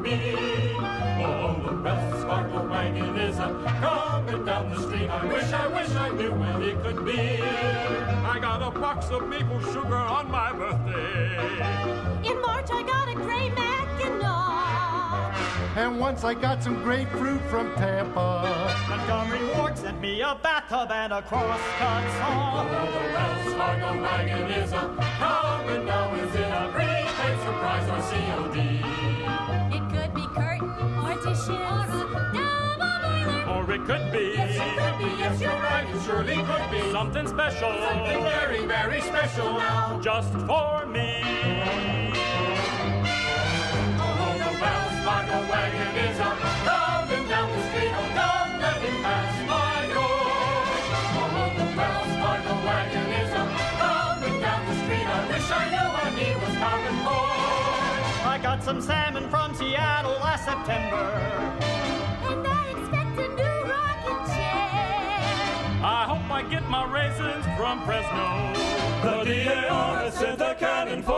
me. Oh, the Wells Fargo wagon is a coming down the street. I wish, I wish I knew when it could be. I got a box of maple sugar on my birthday. In March I got a gray Mackinaw. And once I got some grapefruit from Tampa. Montgomery Ward sent me a bathtub and a crosscut saw. Oh, the Wells Fargo wagon is a coming down. Is it a prepaid surprise or COD? Or it could be Yes, it could be. Yes, you're right. It surely could be. something special. Something very, very special now. Just for me. Oh, the Wells Fargo wagon is a coming down the street. Oh, don't let him pass my door. Oh, the Wells Fargo wagon is a coming down the street. I wish I knew what he was coming for. I got some salmon from Seattle last September. Get my raisins from Fresno. The DAR sent a cannon for.